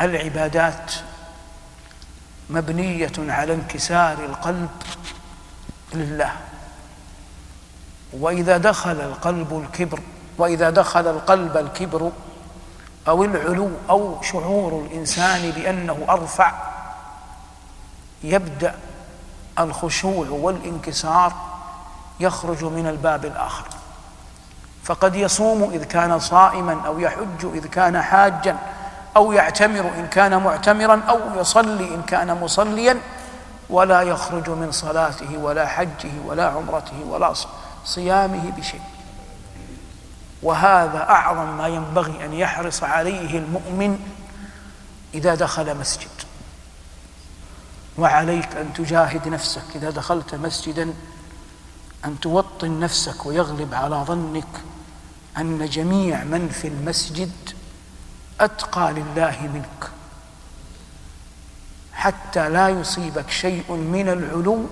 العبادات مبنية على انكسار القلب لله. وإذا دخل القلب الكبر وإذا دخل القلب الكبر أو العلو أو شعور الإنسان بأنه أرفع يبدأ الخشوع والانكسار يخرج من الباب الآخر. فقد يصوم إذ كان صائما أو يحج إذ كان حاجا. أو يعتمر إن كان معتمرا أو يصلي إن كان مصليا ولا يخرج من صلاته ولا حجه ولا عمرته ولا صيامه بشيء. وهذا أعظم ما ينبغي أن يحرص عليه المؤمن إذا دخل مسجد. وعليك أن تجاهد نفسك إذا دخلت مسجدا أن توطن نفسك ويغلب على ظنك أن جميع من في المسجد أتقى لله منك. حتى لا يصيبك شيء من العلو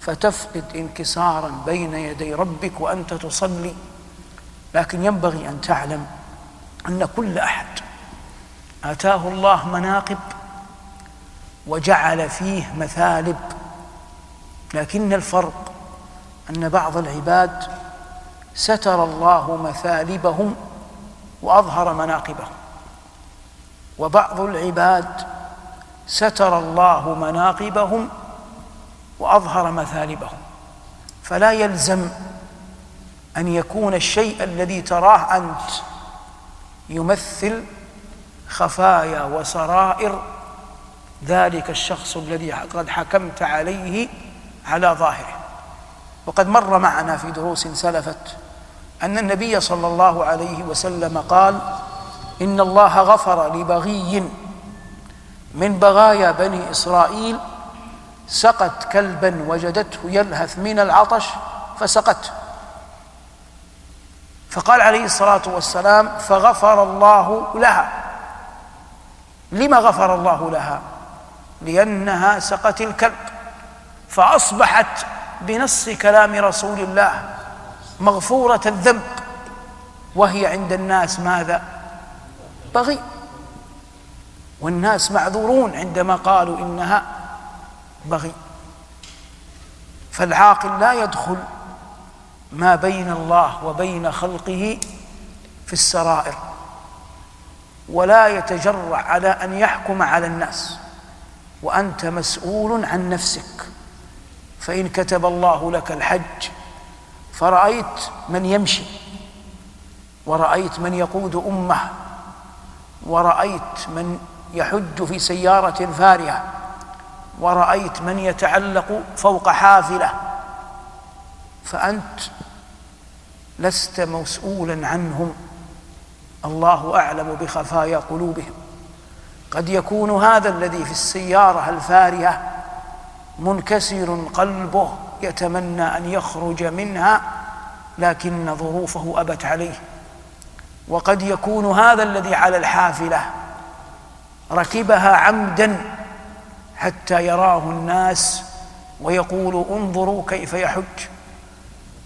فتفقد انكسارا بين يدي ربك وأنت تصلي. لكن ينبغي أن تعلم أن كل أحد آتاه الله مناقب وجعل فيه مثالب. لكن الفرق أن بعض العباد ستر الله مثالبهم وأظهر مناقبهم. وبعض العباد ستر الله مناقبهم وأظهر مثالبهم. فلا يلزم أن يكون الشيء الذي تراه أنت يمثل خفايا وسرائر ذلك الشخص الذي قد حكمت عليه على ظاهره. وقد مر معنا في دروس سلفت أن النبي صلى الله عليه وسلم قال إن الله غفر لبغي من بغايا بني إسرائيل سقت كلبا وجدته يلهث من العطش فسقته. فقال عليه الصلاة والسلام فغفر الله لها. لما غفر الله لها؟ لأنها سقت الكلب. فأصبحت بنص كلام رسول الله مغفورة الذنب. وهي عند الناس ماذا؟ بغي. والناس معذورون عندما قالوا إنها بغي. فالعاقل لا يدخل ما بين الله وبين خلقه في السرائر ولا يتجرع على أن يحكم على الناس. وأنت مسؤول عن نفسك. فإن كتب الله لك الحج فرأيت من يمشي ورأيت من يقود أمه ورأيت من يحج في سيارة فارهة. ورأيت من يتعلق فوق حافلة. فأنت لست مسؤولا عنهم. الله أعلم بخفايا قلوبهم. قد يكون هذا الذي في السيارة الفارهة منكسر قلبه يتمنى أن يخرج منها لكن ظروفه أبت عليه. وقد يكون هذا الذي على الحافلة ركبها عمدا حتى يراه الناس ويقول انظروا كيف يحج.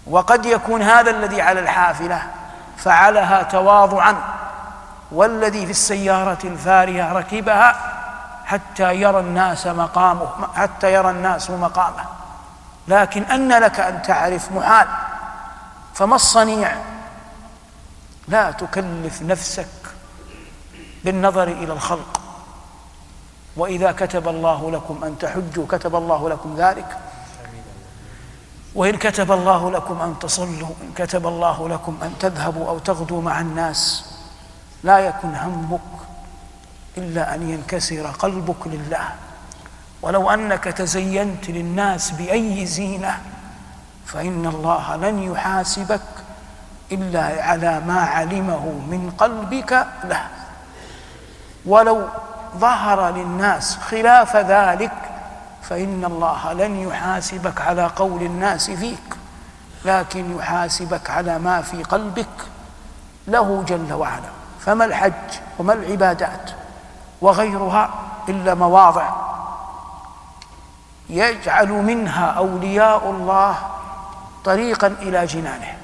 وقد يكون هذا الذي على الحافلة فعلها تواضعا والذي في السيارة الفارهة ركبها حتى يرى الناس مقامه حتى يرى الناس مقامه. لكن أن لك أن تعرف محال فما الصنيع لا تكلف نفسك بالنظر إلى الخلق. وإذا كتب الله لكم أن تحجوا كتب الله لكم ذلك. وإن كتب الله لكم أن تصلوا إن كتب الله لكم أن تذهبوا أو تغدوا مع الناس لا يكن همك إلا أن ينكسر قلبك لله. ولو أنك تزينت للناس بأي زينة فإن الله لن يحاسبك إلا على ما علمه من قلبك له. ولو ظهر للناس خلاف ذلك فإن الله لن يحاسبك على قول الناس فيك لكن يحاسبك على ما في قلبك. له جل وعلا. فما الحج وما العبادات وغيرها إلا مواضع يجعل منها أولياء الله طريقا إلى جنانه.